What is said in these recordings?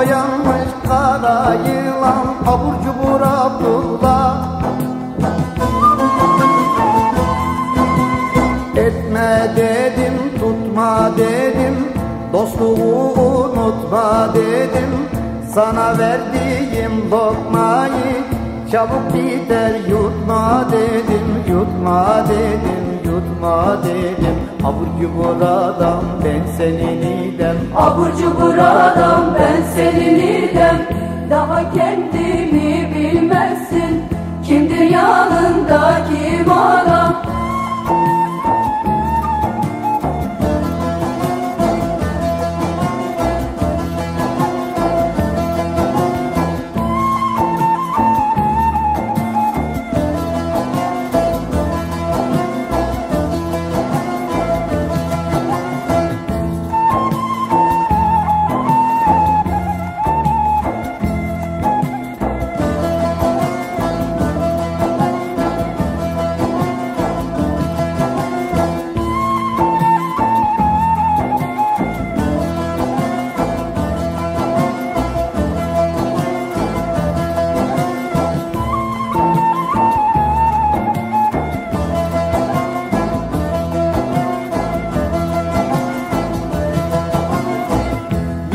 Gül boyanmış kara yılan Abur cubur Abdullah. Etme dedim tutma dedim Dostluğu unutma dedim. Sana verdiğim lokmayı Çabuk biter yutma dedim Yutma dedim yutma dedim. Abur cubur adam ben senin idem Abur cubur adam ben senin idem Daha kendini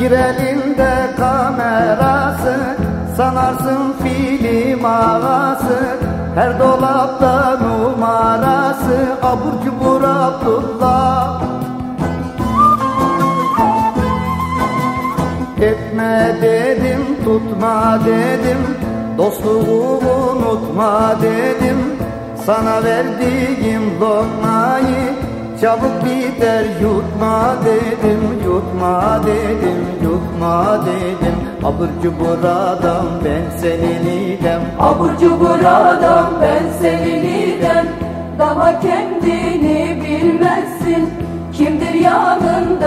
Bir elinde kamerası Sanarsın film ağası. Her dolapta numarası Abur cubur Abdullah. Etme dedim tutma dedim Dostluğu unutma dedim. Sana verdiğim lokmayı Çabuk biter yutma dedim Yutma dedim yutma dedim. Abur cubur adam ben senin idem Abur cubur adam ben senin idem Daha kendini bilmezsin. Kimdir yanındaki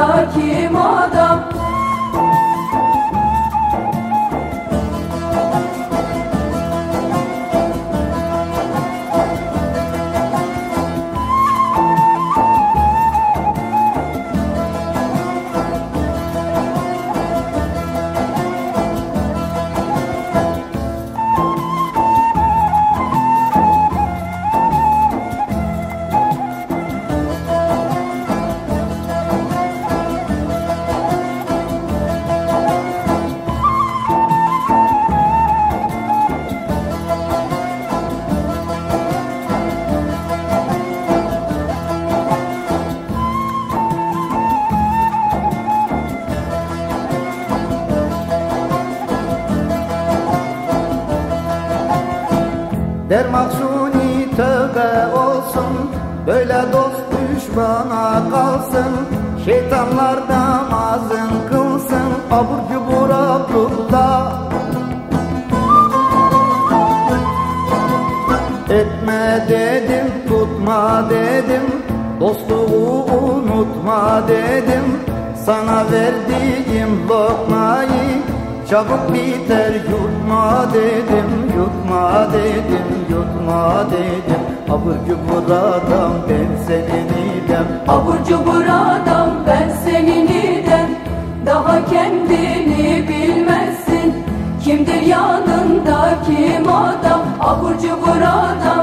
Der maksuni tövbe olsun Böyle dost düşmana kalsın. Şeytanlar namazın kılsın Abur cubur Abdullah Etme dedim tutma dedim. Dostluğu unutma dedim. Sana verdiğim lokmayı Çabuk biter yutma dedim Yutma dedim yutma dedim. Abur cubur adam ben senin idem Abur cubur adam ben senin idem Daha kendini bilmezsin. Kimdir yanındaki adam? Abur cubur adam